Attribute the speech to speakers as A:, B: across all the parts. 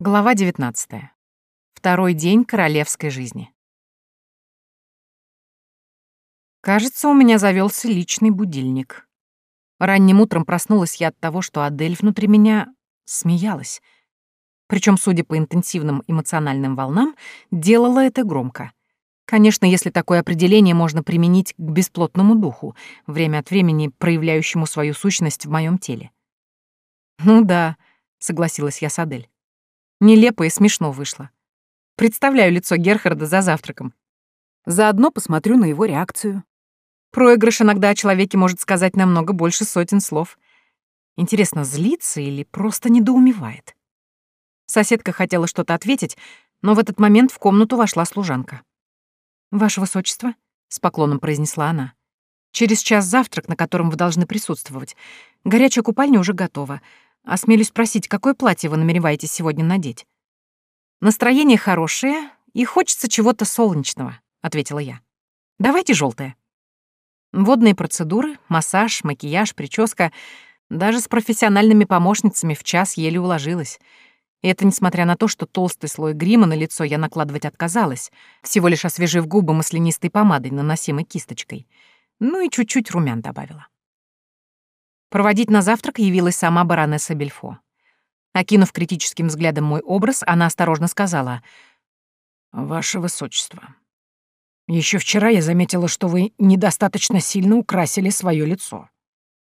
A: Глава 19. Второй день королевской жизни. Кажется, у меня завелся личный будильник. Ранним утром проснулась я от того, что Адель внутри меня смеялась. Причем, судя по интенсивным эмоциональным волнам, делала это громко. Конечно, если такое определение можно применить к бесплотному духу, время от времени проявляющему свою сущность в моем теле. «Ну да», — согласилась я с Адель. Нелепо и смешно вышло. Представляю лицо Герхарда за завтраком. Заодно посмотрю на его реакцию. Проигрыш иногда о человеке может сказать намного больше сотен слов. Интересно, злится или просто недоумевает? Соседка хотела что-то ответить, но в этот момент в комнату вошла служанка. «Ваше высочество», — с поклоном произнесла она, — «через час завтрак, на котором вы должны присутствовать. Горячая купальня уже готова. Осмелюсь спросить, какое платье вы намереваетесь сегодня надеть? Настроение хорошее и хочется чего-то солнечного, ответила я. Давайте желтое. Водные процедуры, массаж, макияж, прическа. Даже с профессиональными помощницами в час еле уложилась. И это несмотря на то, что толстый слой грима на лицо я накладывать отказалась, всего лишь освежив губы маслянистой помадой, наносимой кисточкой. Ну и чуть-чуть румян добавила. Проводить на завтрак явилась сама баронесса Бельфо. Окинув критическим взглядом мой образ, она осторожно сказала. «Ваше высочество, еще вчера я заметила, что вы недостаточно сильно украсили свое лицо».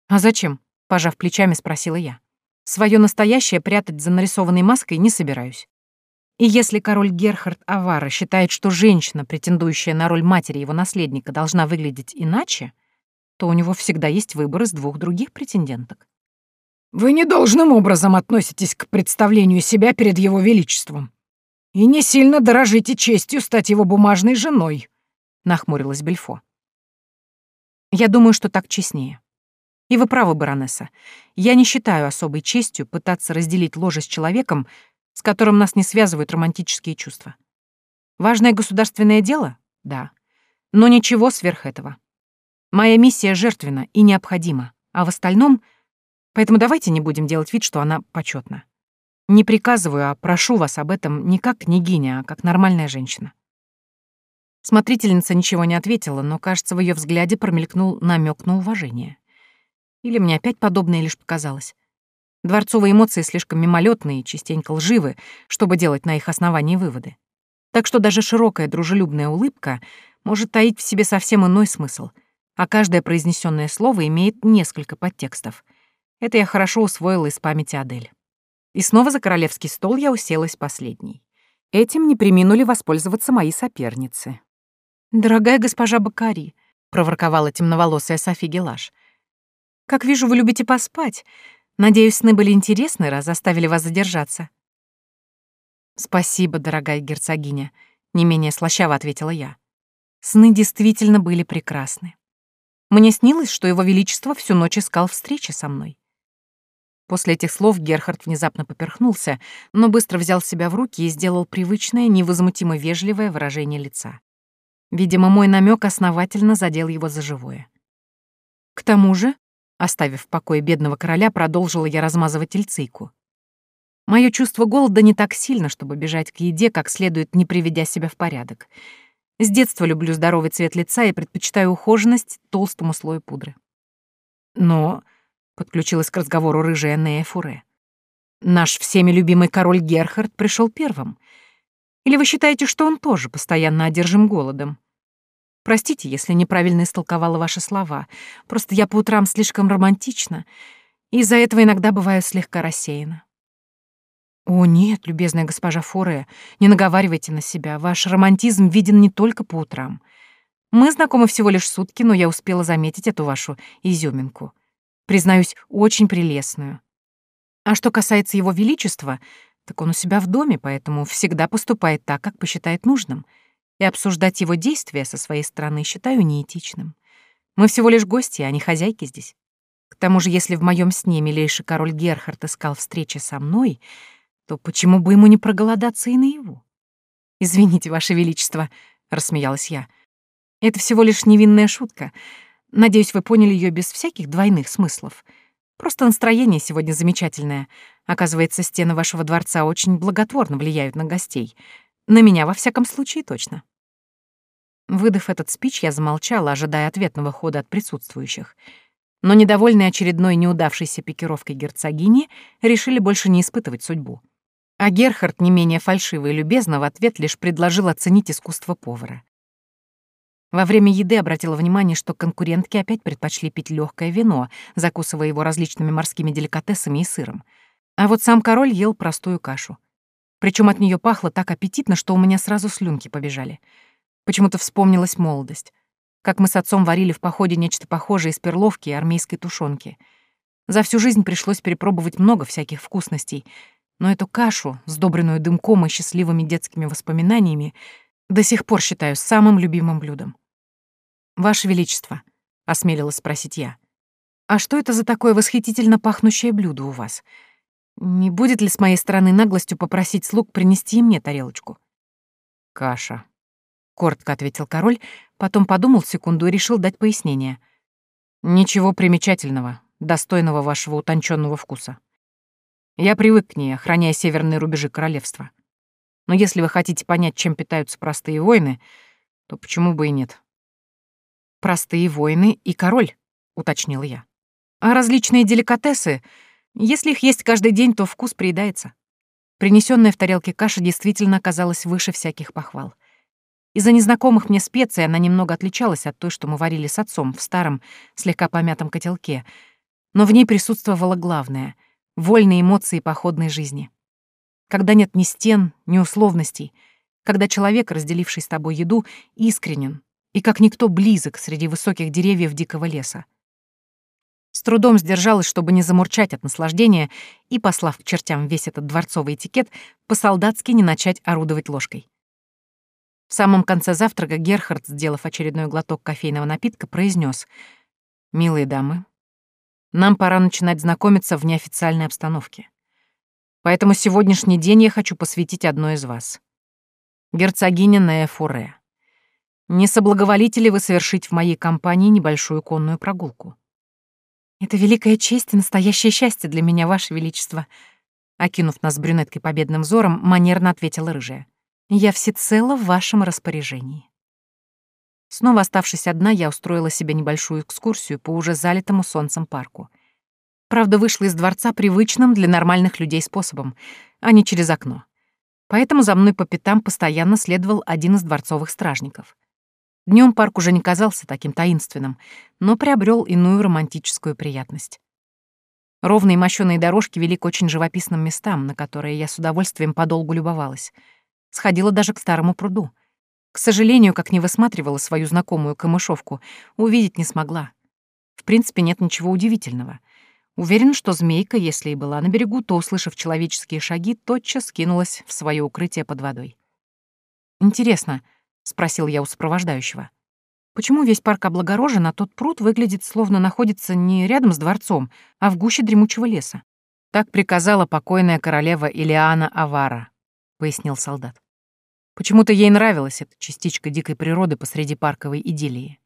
A: «А зачем?» — пожав плечами, спросила я. Свое настоящее прятать за нарисованной маской не собираюсь. И если король Герхард Авара считает, что женщина, претендующая на роль матери его наследника, должна выглядеть иначе, то у него всегда есть выбор из двух других претенденток. «Вы не должным образом относитесь к представлению себя перед его величеством и не сильно дорожите честью стать его бумажной женой», — нахмурилась Бельфо. «Я думаю, что так честнее. И вы правы, баронесса. Я не считаю особой честью пытаться разделить ложе с человеком, с которым нас не связывают романтические чувства. Важное государственное дело? Да. Но ничего сверх этого. Моя миссия жертвенна и необходима, а в остальном... Поэтому давайте не будем делать вид, что она почетна. Не приказываю, а прошу вас об этом не как княгиня, а как нормальная женщина. Смотрительница ничего не ответила, но, кажется, в ее взгляде промелькнул намек на уважение. Или мне опять подобное лишь показалось. Дворцовые эмоции слишком мимолетные и частенько лживы, чтобы делать на их основании выводы. Так что даже широкая дружелюбная улыбка может таить в себе совсем иной смысл — а каждое произнесенное слово имеет несколько подтекстов. Это я хорошо усвоила из памяти Адель. И снова за королевский стол я уселась последней. Этим не приминули воспользоваться мои соперницы. «Дорогая госпожа Бакари», — проворковала темноволосая Софи Гелаш, «как вижу, вы любите поспать. Надеюсь, сны были интересны, раз заставили вас задержаться». «Спасибо, дорогая герцогиня», — не менее слащаво ответила я. Сны действительно были прекрасны. Мне снилось, что его величество всю ночь искал встречи со мной. После этих слов Герхард внезапно поперхнулся, но быстро взял себя в руки и сделал привычное, невозмутимо вежливое выражение лица. Видимо, мой намек основательно задел его за живое. К тому же, оставив в покое бедного короля, продолжила я размазывать эльцийку. Мое чувство голода не так сильно, чтобы бежать к еде, как следует, не приведя себя в порядок — с детства люблю здоровый цвет лица и предпочитаю ухоженность толстому слою пудры. Но, — подключилась к разговору рыжая Нея Фуре, наш всеми любимый король Герхард пришел первым. Или вы считаете, что он тоже постоянно одержим голодом? Простите, если неправильно истолковала ваши слова. Просто я по утрам слишком романтична, и из-за этого иногда бываю слегка рассеяна. «О, нет, любезная госпожа Форе, не наговаривайте на себя. Ваш романтизм виден не только по утрам. Мы знакомы всего лишь сутки, но я успела заметить эту вашу изюминку. Признаюсь, очень прелестную. А что касается его величества, так он у себя в доме, поэтому всегда поступает так, как посчитает нужным. И обсуждать его действия со своей стороны считаю неэтичным. Мы всего лишь гости, а не хозяйки здесь. К тому же, если в моем сне милейший король Герхард искал встречи со мной, то почему бы ему не проголодаться и наяву? «Извините, Ваше Величество», — рассмеялась я. «Это всего лишь невинная шутка. Надеюсь, вы поняли ее без всяких двойных смыслов. Просто настроение сегодня замечательное. Оказывается, стены вашего дворца очень благотворно влияют на гостей. На меня, во всяком случае, точно. Выдав этот спич, я замолчала, ожидая ответного хода от присутствующих. Но недовольные очередной неудавшейся пикировкой герцогини решили больше не испытывать судьбу. А Герхард, не менее фальшиво и любезно, в ответ лишь предложил оценить искусство повара. Во время еды обратила внимание, что конкурентки опять предпочли пить легкое вино, закусывая его различными морскими деликатесами и сыром. А вот сам король ел простую кашу. Причем от нее пахло так аппетитно, что у меня сразу слюнки побежали. Почему-то вспомнилась молодость. Как мы с отцом варили в походе нечто похожее из перловки и армейской тушенки. За всю жизнь пришлось перепробовать много всяких вкусностей, но эту кашу, сдобренную дымком и счастливыми детскими воспоминаниями, до сих пор считаю самым любимым блюдом. «Ваше Величество», — осмелилась спросить я, «а что это за такое восхитительно пахнущее блюдо у вас? Не будет ли с моей стороны наглостью попросить слуг принести мне тарелочку?»
B: «Каша», —
A: коротко ответил король, потом подумал секунду и решил дать пояснение.
B: «Ничего примечательного, достойного вашего утонченного вкуса. Я привык к ней, охраняя северные рубежи королевства. Но если вы хотите понять, чем питаются простые воины, то почему бы и нет?»
A: простые воины и король», — уточнил я. «А различные деликатесы, если их есть каждый день, то вкус приедается». Принесенная в тарелке каша действительно оказалась выше всяких похвал. Из-за незнакомых мне специй она немного отличалась от той, что мы варили с отцом в старом, слегка помятом котелке, но в ней присутствовало главное — вольные эмоции походной жизни. Когда нет ни стен, ни условностей, когда человек, разделивший с тобой еду, искренен, и как никто близок среди высоких деревьев дикого леса. С трудом сдержалась, чтобы не замурчать от наслаждения, и, послав к чертям весь этот дворцовый этикет, по-солдатски не начать орудовать ложкой. В самом конце завтрака Герхард, сделав очередной глоток кофейного напитка, произнес: «Милые дамы, нам пора начинать знакомиться в неофициальной обстановке. Поэтому сегодняшний день я хочу посвятить одной из вас. Герцогиня Нея Фуре. Не соблаговолите ли вы совершить в моей компании небольшую конную прогулку? Это великая честь и настоящее счастье для меня, Ваше Величество. Окинув нас брюнеткой победным взором, манерно ответила рыжая. Я всецело в вашем распоряжении. Снова оставшись одна, я устроила себе небольшую экскурсию по уже залитому солнцем парку. Правда, вышла из дворца привычным для нормальных людей способом, а не через окно. Поэтому за мной по пятам постоянно следовал один из дворцовых стражников. Днем парк уже не казался таким таинственным, но приобрел иную романтическую приятность. Ровные мощёные дорожки вели к очень живописным местам, на которые я с удовольствием подолгу любовалась. Сходила даже к старому пруду. К сожалению, как не высматривала свою знакомую камышовку, увидеть не смогла. В принципе, нет ничего удивительного. Уверен, что змейка, если и была на берегу, то, услышав человеческие шаги, тотчас кинулась в свое укрытие под водой. Интересно, — спросил я у сопровождающего. «Почему весь парк облагорожен, а тот пруд выглядит, словно находится не рядом с дворцом, а в гуще дремучего леса?» «Так приказала покойная королева Илиана Авара», — пояснил солдат. «Почему-то ей нравилась эта частичка дикой природы посреди парковой идиллии.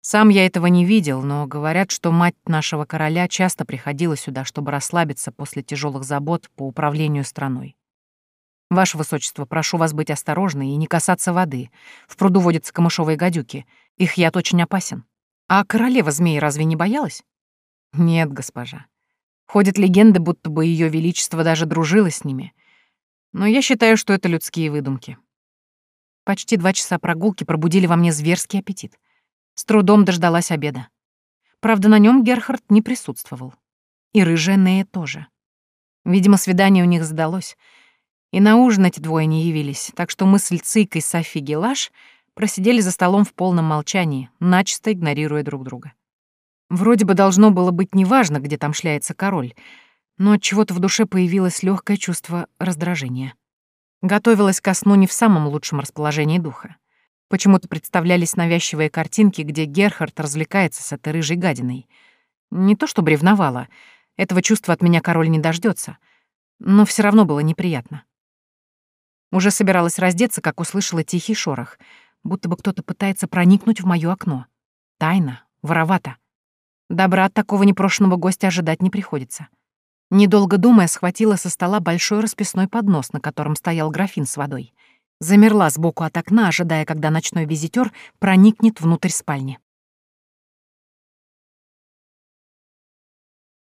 A: Сам я этого не видел, но говорят, что мать нашего короля часто приходила сюда, чтобы расслабиться после тяжелых забот по управлению страной. Ваше Высочество, прошу вас быть осторожны и не касаться воды. В пруду водятся камышовые гадюки. Их яд очень опасен. А королева змей разве не боялась? Нет, госпожа. Ходят легенды, будто бы Ее Величество даже дружило с ними. Но я считаю, что это людские выдумки. Почти два часа прогулки пробудили во мне зверский аппетит. С трудом дождалась обеда. Правда, на нем Герхард не присутствовал. И рыжая Нея тоже. Видимо, свидание у них сдалось — и на ужин эти двое не явились, так что мы с Льцикой Софи Гелаш просидели за столом в полном молчании, начисто игнорируя друг друга. Вроде бы должно было быть неважно, где там шляется король, но от чего-то в душе появилось легкое чувство раздражения. Готовилась ко сну не в самом лучшем расположении духа. Почему-то представлялись навязчивые картинки, где Герхард развлекается с этой рыжей гадиной. Не то чтобы ревновала, этого чувства от меня король не дождется, но все равно было неприятно. Уже собиралась раздеться, как услышала тихий шорох, будто бы кто-то пытается проникнуть в моё окно. Тайно, воровато. Добра от такого непрошенного гостя ожидать не приходится. Недолго думая, схватила со стола большой расписной поднос, на котором стоял графин с водой. Замерла сбоку от окна, ожидая, когда ночной визитер проникнет внутрь спальни.